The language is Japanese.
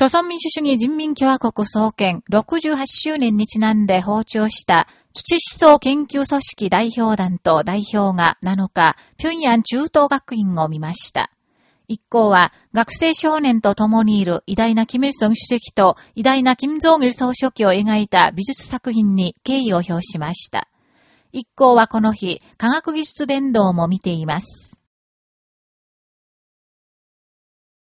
朝鮮民主主義人民共和国創建68周年にちなんで訪朝した土思想研究組織代表団と代表が7日、平壌中等学院を見ました。一行は学生少年と共にいる偉大なキム・イルソン主席と偉大なキム・ジョン・イル総書記を描いた美術作品に敬意を表しました。一行はこの日、科学技術伝道も見ています。